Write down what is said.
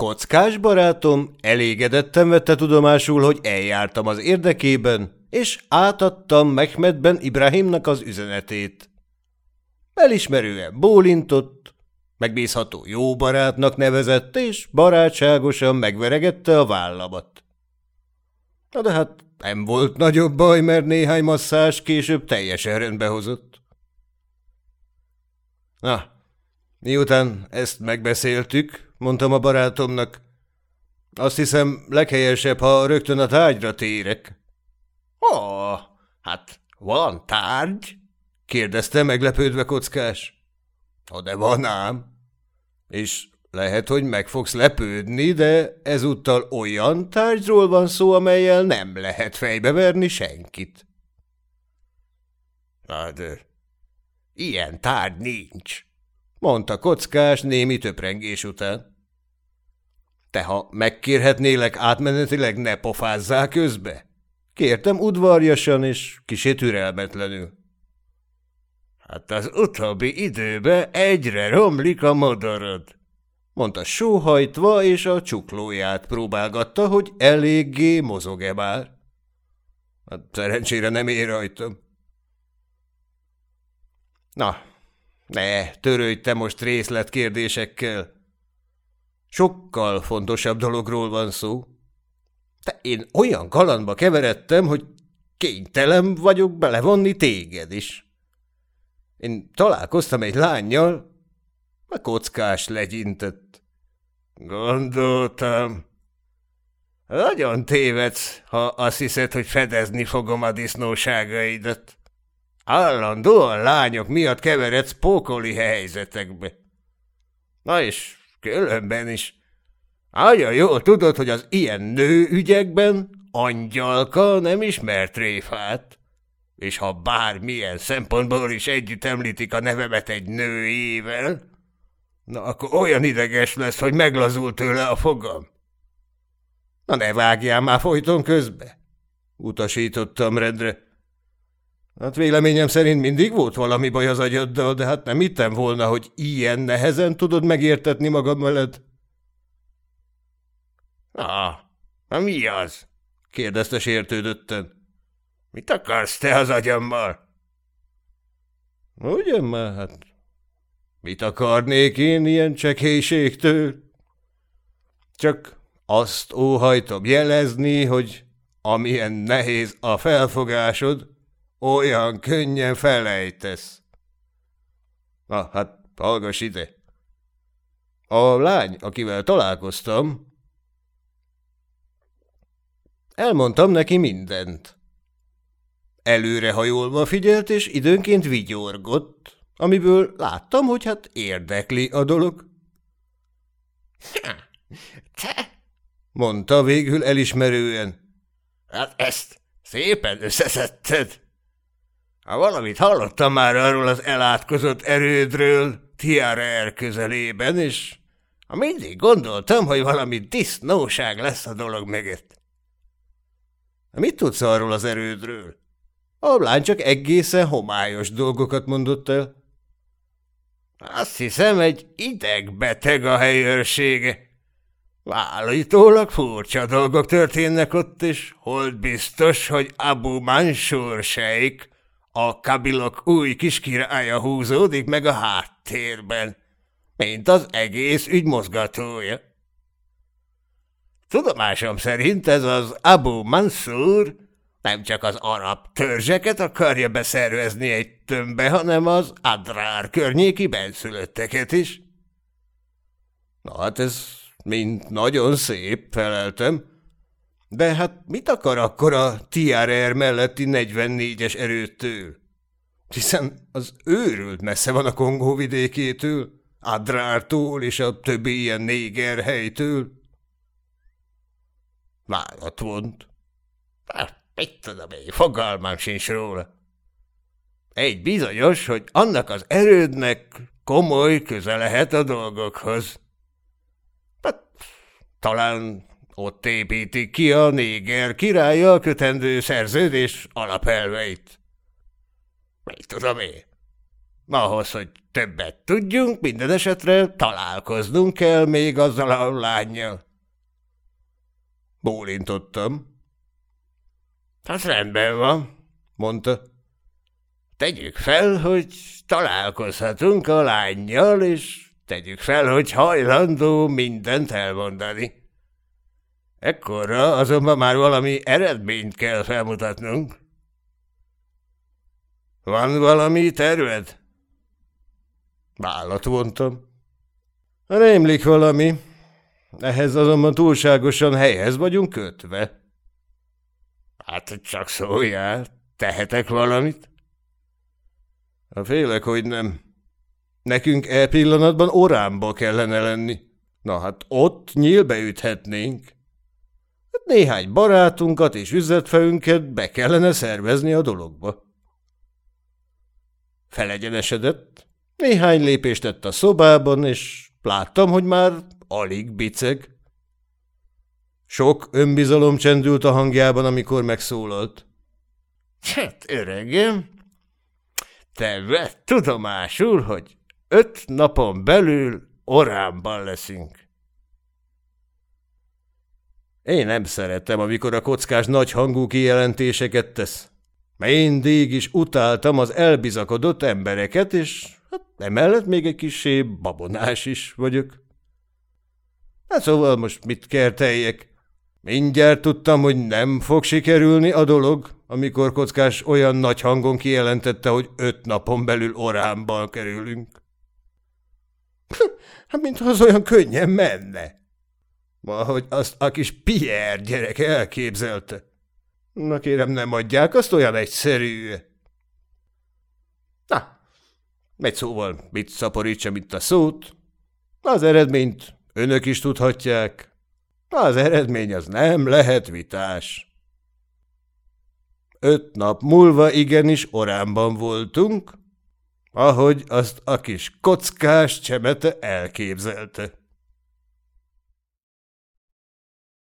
Kockás barátom elégedetten vette tudomásul, hogy eljártam az érdekében, és átadtam Mehmedben Ibrahimnak az üzenetét. Elismerően bólintott, megbízható jó barátnak nevezett, és barátságosan megveregette a vállamat. Na de hát nem volt nagyobb baj, mert néhány masszás később teljesen rendbe hozott. Na, miután ezt megbeszéltük, mondtam a barátomnak, azt hiszem leghelyesebb, ha rögtön a tárgyra térek. – Ó, hát van tárgy? – kérdezte meglepődve kockás. – De van ám. És lehet, hogy meg fogsz lepődni, de ezúttal olyan tárgyról van szó, amelyel nem lehet fejbeverni senkit. Hát, ilyen tárgy nincs, mondta kockás némi töprengés után. Te, ha megkérhetnélek átmenetileg ne pofázzál közbe? Kértem udvarjasan és kisé türelmetlenül. Hát az utóbbi időben egyre romlik a modarod mondta sóhajtva, és a csuklóját próbálgatta, hogy eléggé mozog-e már. Hát szerencsére nem ér rajtam. Na, ne, törődj te most részletkérdésekkel. Sokkal fontosabb dologról van szó. Te én olyan kalandba keveredtem, hogy kénytelen vagyok belevonni téged is. Én találkoztam egy lányjal, a kockás legyintett. Gondoltam. Nagyon tévedsz, ha azt hiszed, hogy fedezni fogom a disznóságaidat. Állandóan lányok miatt keveredsz pókoli helyzetekbe. Na és különben is. Nagyon jól tudod, hogy az ilyen nő ügyekben angyalka nem ismert tréfát. És ha bármilyen szempontból is együtt említik a nevemet egy nőjével, Na, akkor olyan ideges lesz, hogy meglazult tőle a fogam. Na ne vágjál már folyton közbe, utasítottam rendre. Hát véleményem szerint mindig volt valami baj az agyaddal, de hát nem hittem volna, hogy ilyen nehezen tudod megértetni magad veled. Na, na mi az? kérdezte sértődötten. Mit akarsz te az agyammal? Ugyan már, hát Mit akarnék én ilyen csekélységtől? Csak azt óhajtom jelezni, hogy amilyen nehéz a felfogásod, olyan könnyen felejtesz. Na, hát hallgass ide. A lány, akivel találkoztam, elmondtam neki mindent. Előrehajolva figyelt, és időnként vigyorgott, amiből láttam, hogy hát érdekli a dolog. – Te? – mondta végül elismerően. – Hát ezt szépen összeszedted. Valamit hallottam már arról az elátkozott erődről, Tiara közelében, és mindig gondoltam, hogy valami disznóság lesz a dolog mögött. – Mit tudsz arról az erődről? A lány csak egészen homályos dolgokat mondott el. Azt hiszem, egy idegbeteg a helyőrsége. Állítólag furcsa dolgok történnek ott, és hold biztos, hogy Abu Mansur sejk, a kabilok új kiskirálya húzódik meg a háttérben, mint az egész ügy mozgatója. Tudomásom szerint ez az Abu Mansur nem csak az arab törzseket akarja beszervezni egy tömbbe, hanem az Adrár környéki benszülötteket is. Na hát ez mind nagyon szép, feleltem. De hát mit akar akkor a TRR melletti 44-es erőtől? Hiszen az őrült messze van a Kongó vidékétől, Adrártól és a többi ilyen néger helytől. Vállat vont. Hát, Mit tudom én, fogalmam sincs róla. Egy bizonyos, hogy annak az erődnek komoly köze lehet a dolgokhoz. Hát, talán ott építik ki a néger királya kötendő szerződés alapelveit. Mit tudom én? Ahhoz, hogy többet tudjunk, minden esetre találkoznunk kell még azzal a lányjal. Bólintottam. Hát rendben van, mondta. Tegyük fel, hogy találkozhatunk a lányjal, és tegyük fel, hogy hajlandó mindent elmondani. Ekkorra azonban már valami eredményt kell felmutatnunk. Van valami terved? Vállat vontam. Rémlik valami. Ehhez azonban túlságosan helyhez vagyunk kötve. Hát csak szóljál, tehetek valamit? A félek, hogy nem. Nekünk e pillanatban orámba kellene lenni. Na hát ott nyílbe üthetnénk. Hát néhány barátunkat és üzletfejünket be kellene szervezni a dologba. Felegyenesedett, néhány lépést tett a szobában, és láttam, hogy már alig biceg. Sok önbizalom csendült a hangjában, amikor megszólalt. Hát, öregem, te vett tudomásul, hogy öt napon belül orámban leszünk. Én nem szeretem, amikor a kockás nagy hangú kijelentéseket tesz. Mindig is utáltam az elbizakodott embereket, és hát emellett még egy kisé babonás is vagyok. Hát szóval most mit kerteljek? Mindjárt tudtam, hogy nem fog sikerülni a dolog, amikor kockás olyan nagy hangon kijelentette, hogy öt napon belül orámban kerülünk. Hát, mintha az olyan könnyen menne. Ahogy azt a kis Pierre gyerek elképzelte. Na kérem, nem adják, azt olyan egyszerű. Na, egy szóval mit szaporítsa, mint a szót. Az eredményt önök is tudhatják. Az eredmény az nem lehet vitás. Öt nap múlva igenis orámban voltunk, ahogy azt a kis kockás csemete elképzelte.